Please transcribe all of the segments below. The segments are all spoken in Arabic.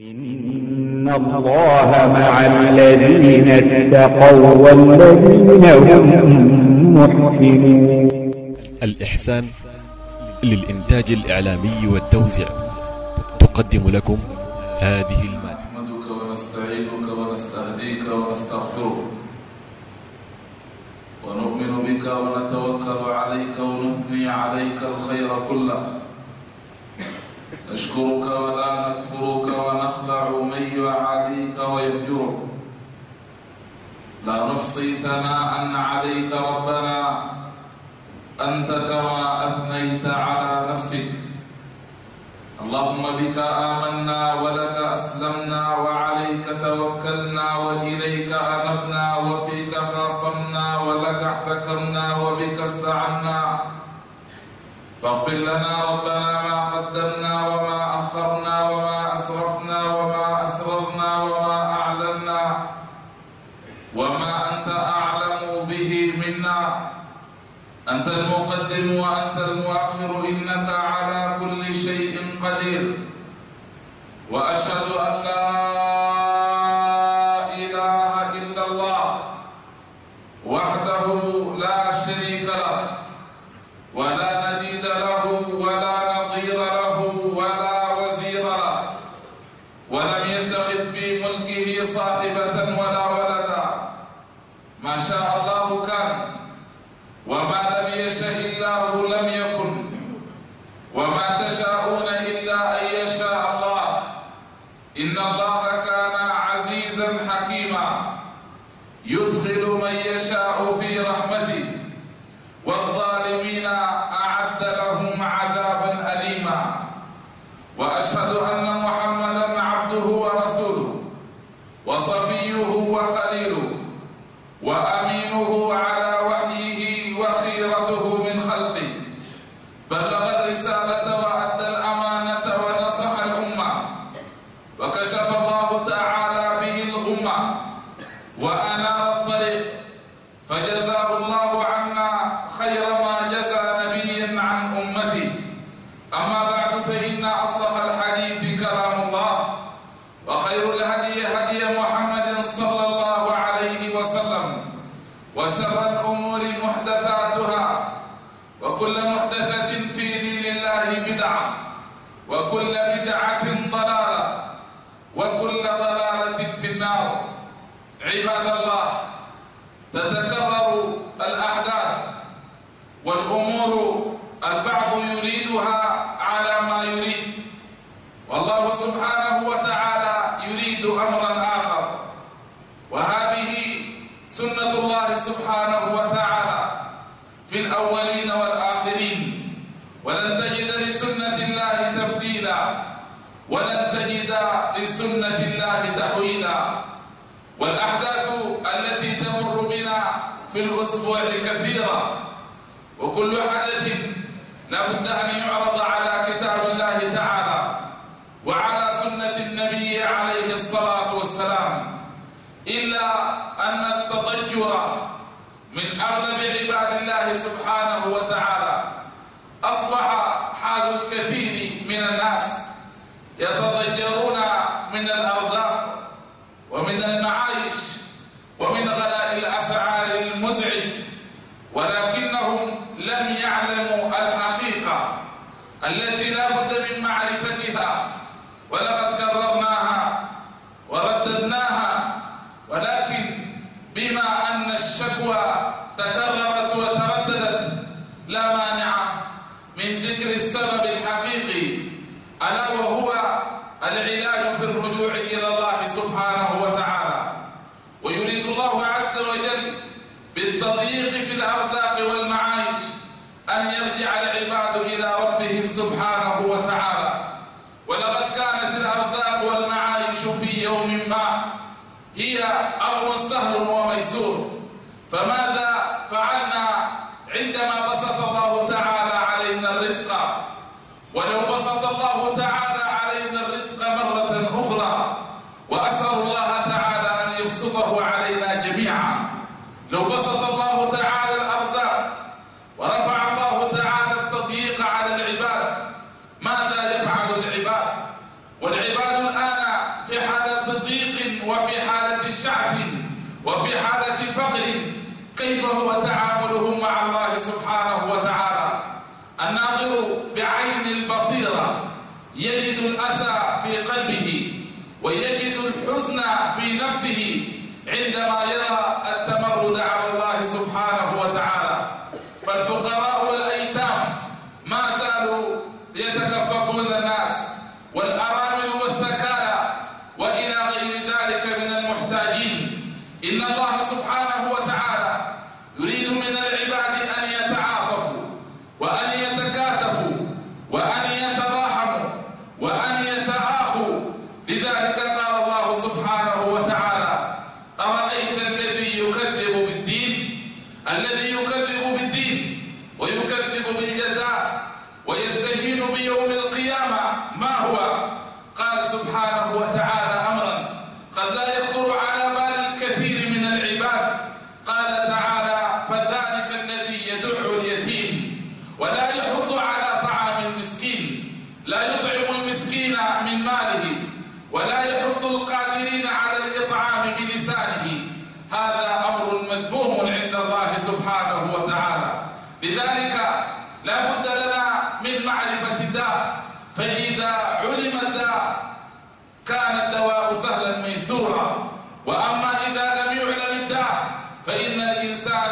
إن الله مع الذين اتقوا والذين هم محسنون الإحسان للإنتاج الإعلامي والتوزيع تقدم لكم هذه المادة. نحمدك ونستعينك ونستهديك ونستغفرك ونؤمن بك ونتوكل عليك ونثني عليك الخير كله. نشكرك ولا نكفرك ونخلع من يعاديك ويفجرك لا نحصي ثناء عليك ربنا. أنت كما أثنيت على نفسك. اللهم بك آمنا ولك أسلمنا وعليك توكلنا وإليك أنبنا وفيك خاصمنا ولك احتكمنا وبك استعنا. فاغفر لنا ربنا والأحداث التي تمر بنا في الأسبوع كثيرة وكل حدث لابد أن يعرض على كتاب الله تعالى وعلى سنة النبي عليه الصلاة والسلام إلا أن التضجر من أغلب عباد الله سبحانه وتعالى أصبح حال الكثير من الناس يتضجرون من الأرزاق ومن المعايش ومن غلاء الأسعار المزعج ولكنهم لم يعلموا الحقيقة التي لا بد من معرفتها ولقد كررناها ورددناها ولكن بما أن الشكوى تكررت وترددت. لا مانع من ذكر السبب الحقيقي. ألا وهو العلاج في الرجوع إلى الله سبحانه وتعالى. ويريد الله عز وجل بالتضييق في الأرزاق والمعايش أن يرجع العباد إلى ربهم سبحانه وتعالى. ولقد كانت الأرزاق والمعايش في يوم ما هي أمر سهل وميسور. فماذا لذلك قال الله سبحانه فإن الإنسان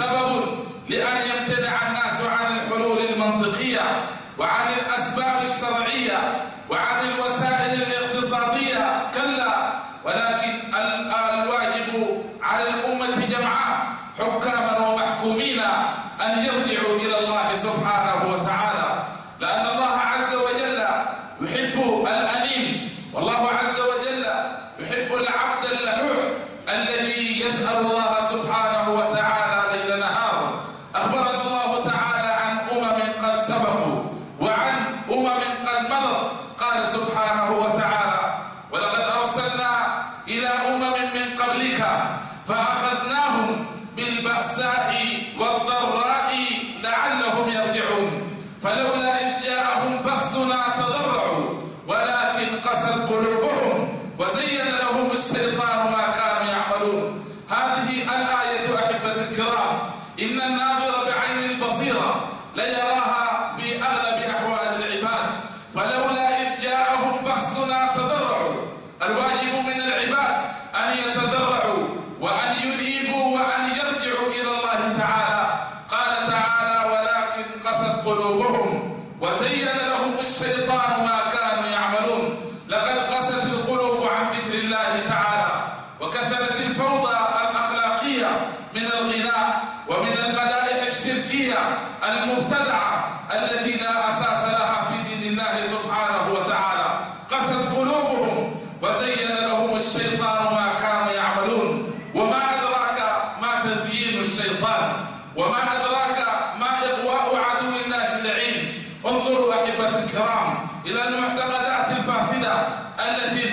سبب لأن يمتنع الناس عن الحلول المنطقية وعن الأسباب الشرعية وعن الوسائل إلى المعتقدات الفاسدة التي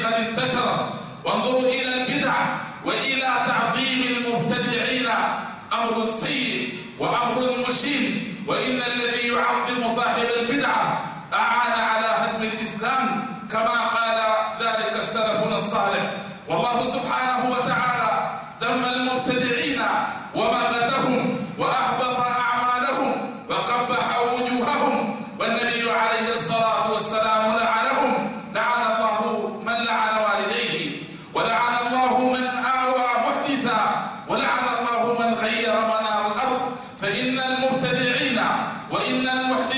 ولعن الله من غير منار الأرض فإن المبتدعين وإن المحدثين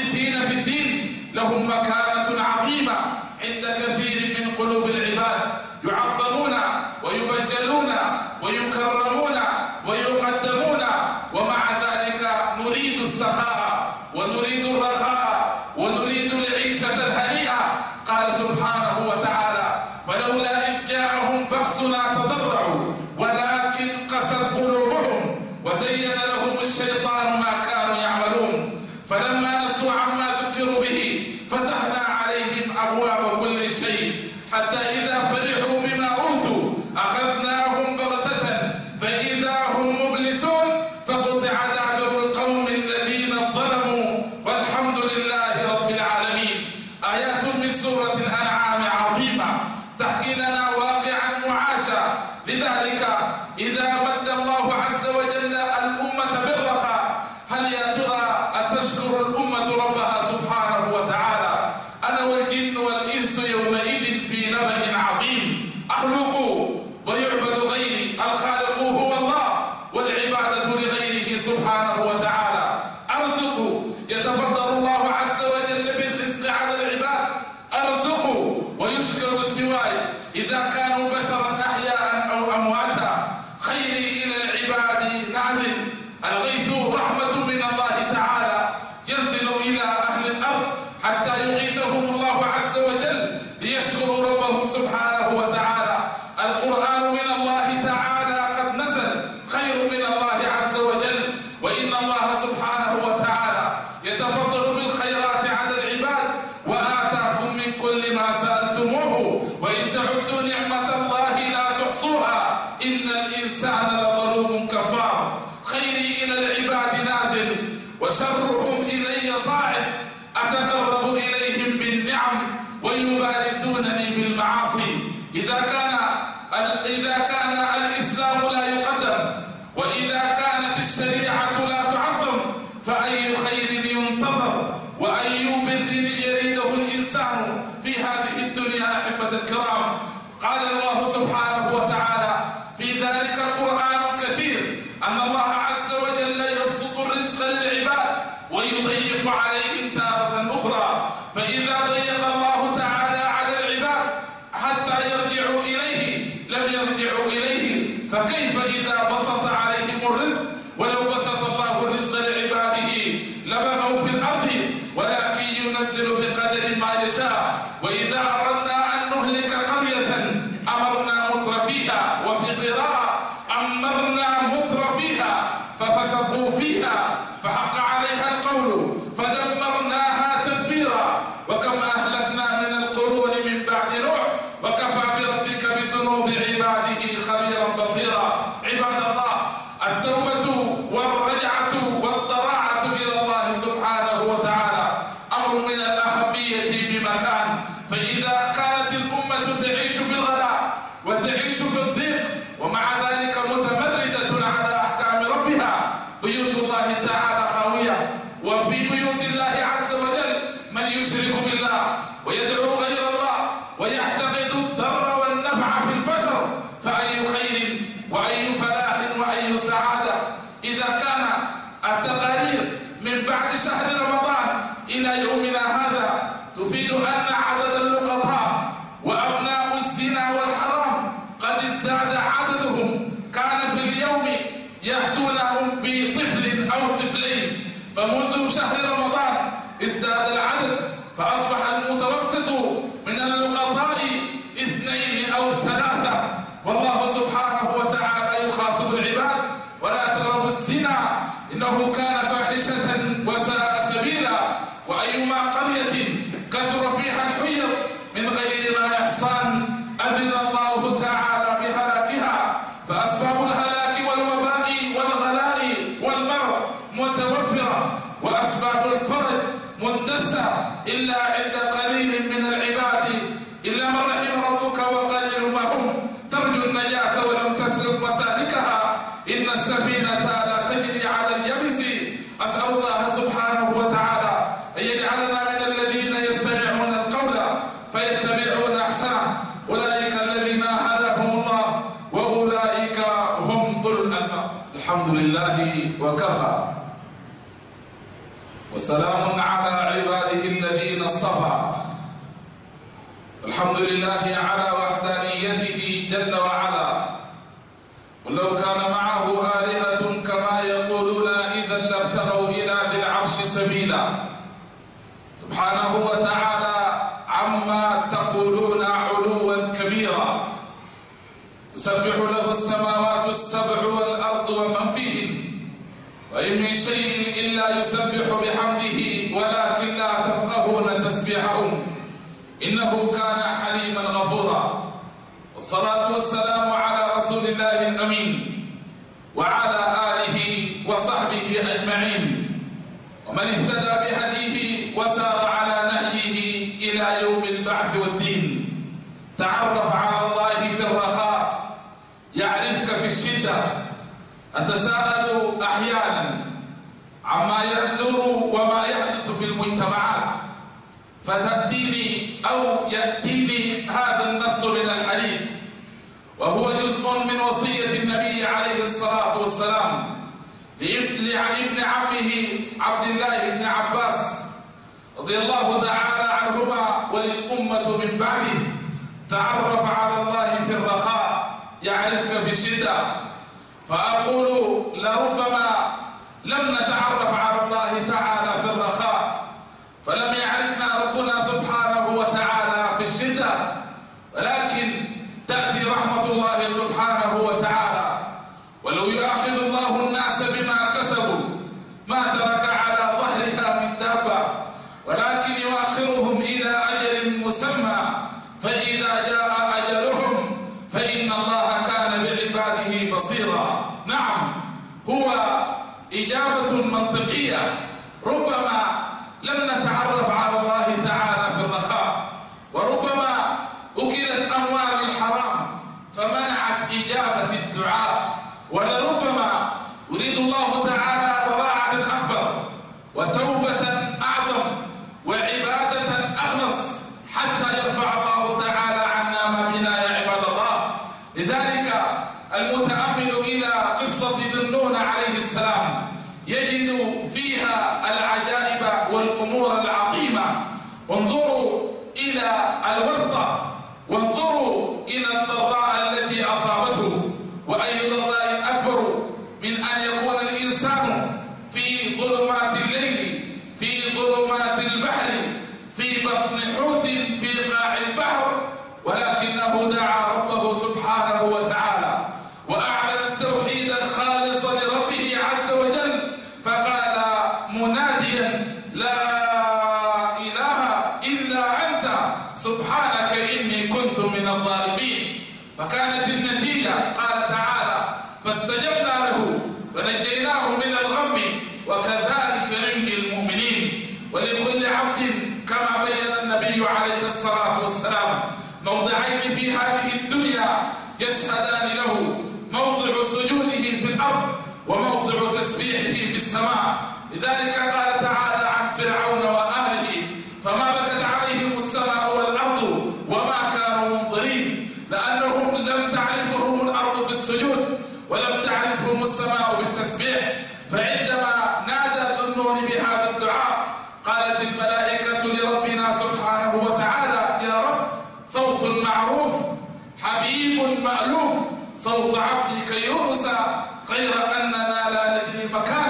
هذا العدد فأصبح المتوسط من اللقطاء الحمد لله وكفى. وسلام على عباده الذين اصطفى. الحمد لله على وحده وعلى آله وصحبه أجمعين. ومن اهتدى بهديه وسار على نهجه إلى يوم البعث والدين. تعرف على الله في الرخاء يعرفك في الشدة. أتساءل أحيانا عما يدور وما يحدث في المجتمعات. فتأتيني أو يأتي عن ابن عمه عبد الله بن عباس رضي الله تعالى عنهما وللأمة من بعده. تعرف على الله في الرخاء يعرفك في الشدة. فأقول لربما لم نتعرف على حتى يرفع النتيجة. قال تعالى فاستجبنا له فنجيناه من الغم وكذلك ننجي المؤمنين. ولكل عبد كما بين النبي عليه الصلاة والسلام موضعين في هذه الدنيا يشهدان pagka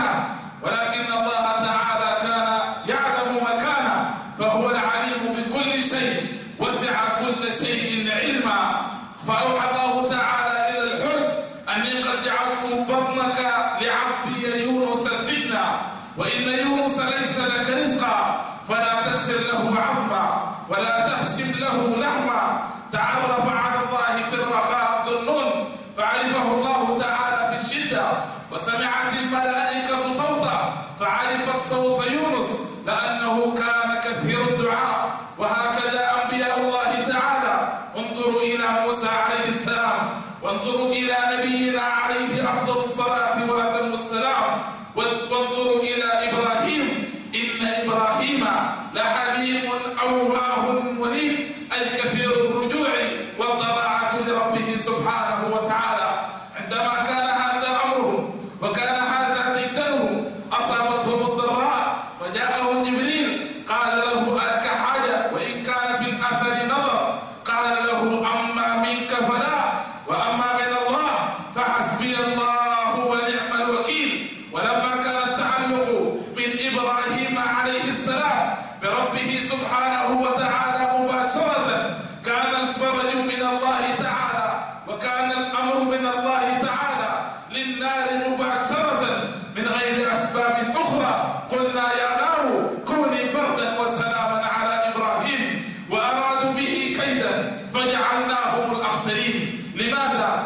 جعلناهم الأخسرين لماذا؟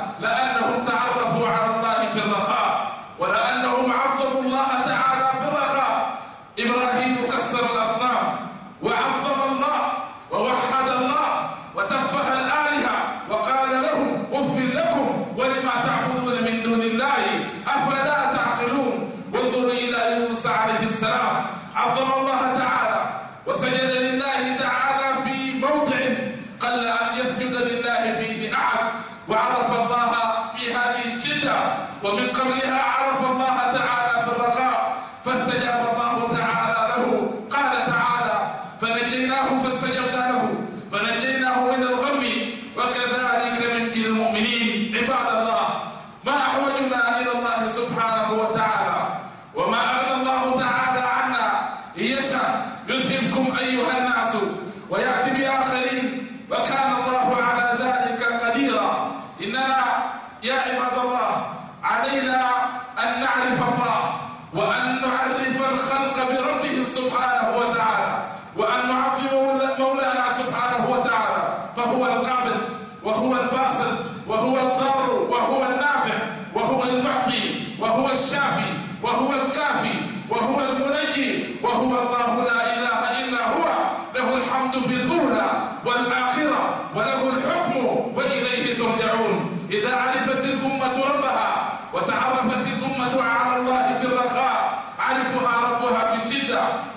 subhanahu wa ta'ala.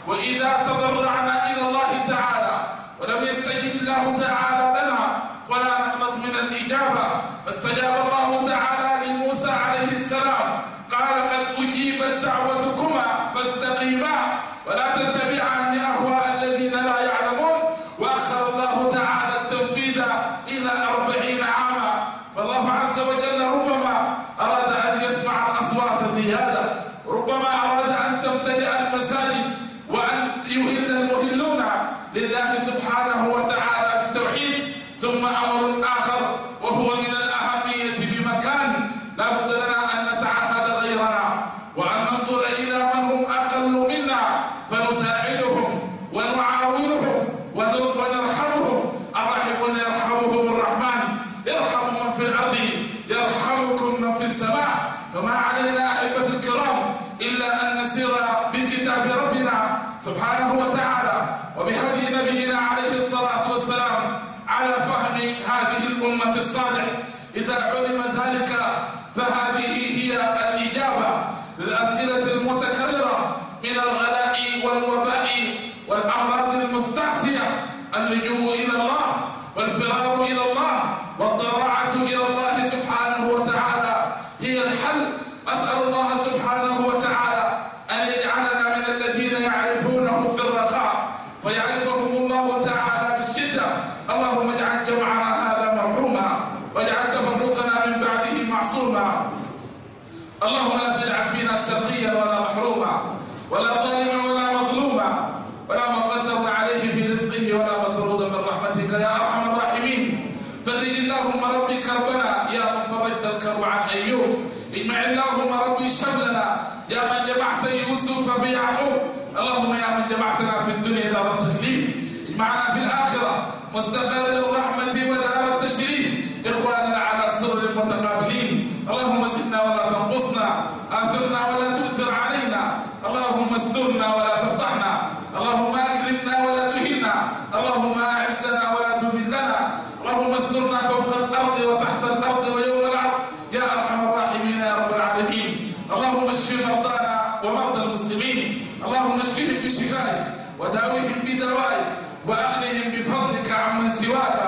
وإذا تضرعنا إلى الله تعالى ولم يستجب الله تعالى اللهم لا تجعل فينا شرقيا ولا محروما ولا ضيعا ومرضى المسلمين. اللهم اشفهم بشفائك وداويهم بدوائك وأغنهم بفضلك عمن سواك.